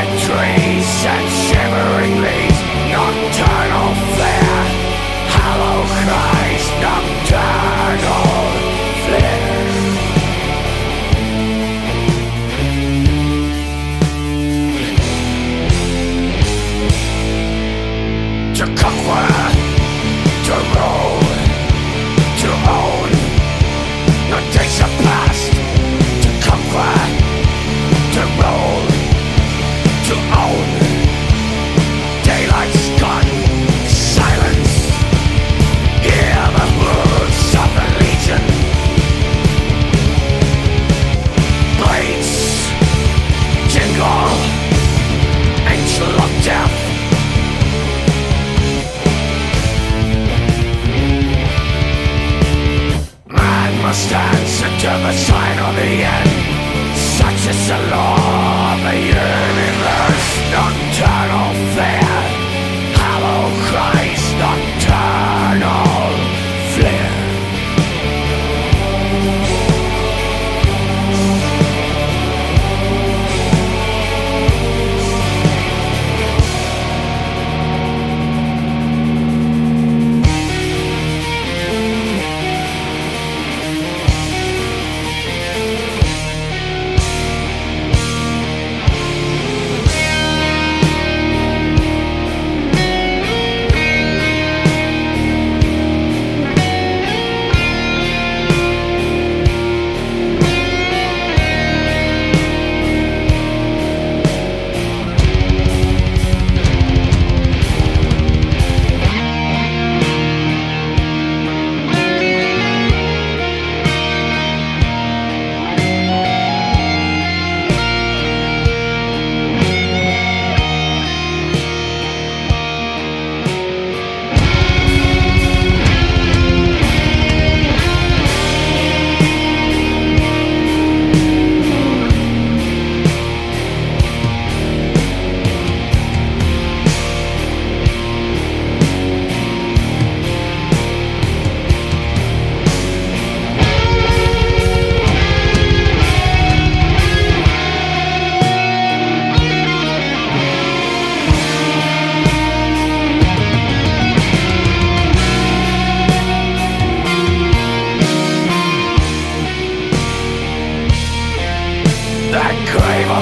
Trees and shivering leaves Nocturnal flare Hollow cries, must and to the sign of the end. Such is the law.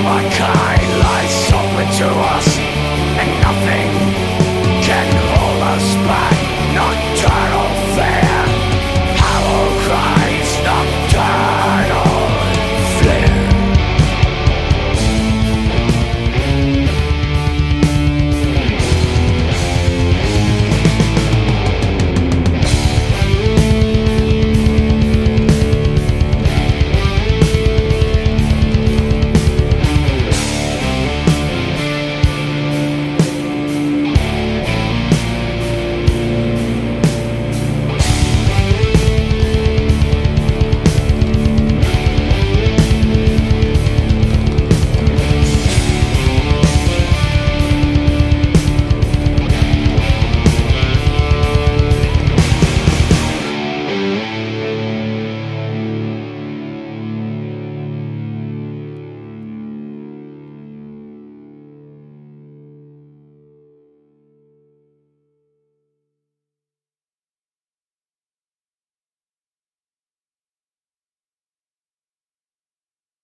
My kind lies open to us, and nothing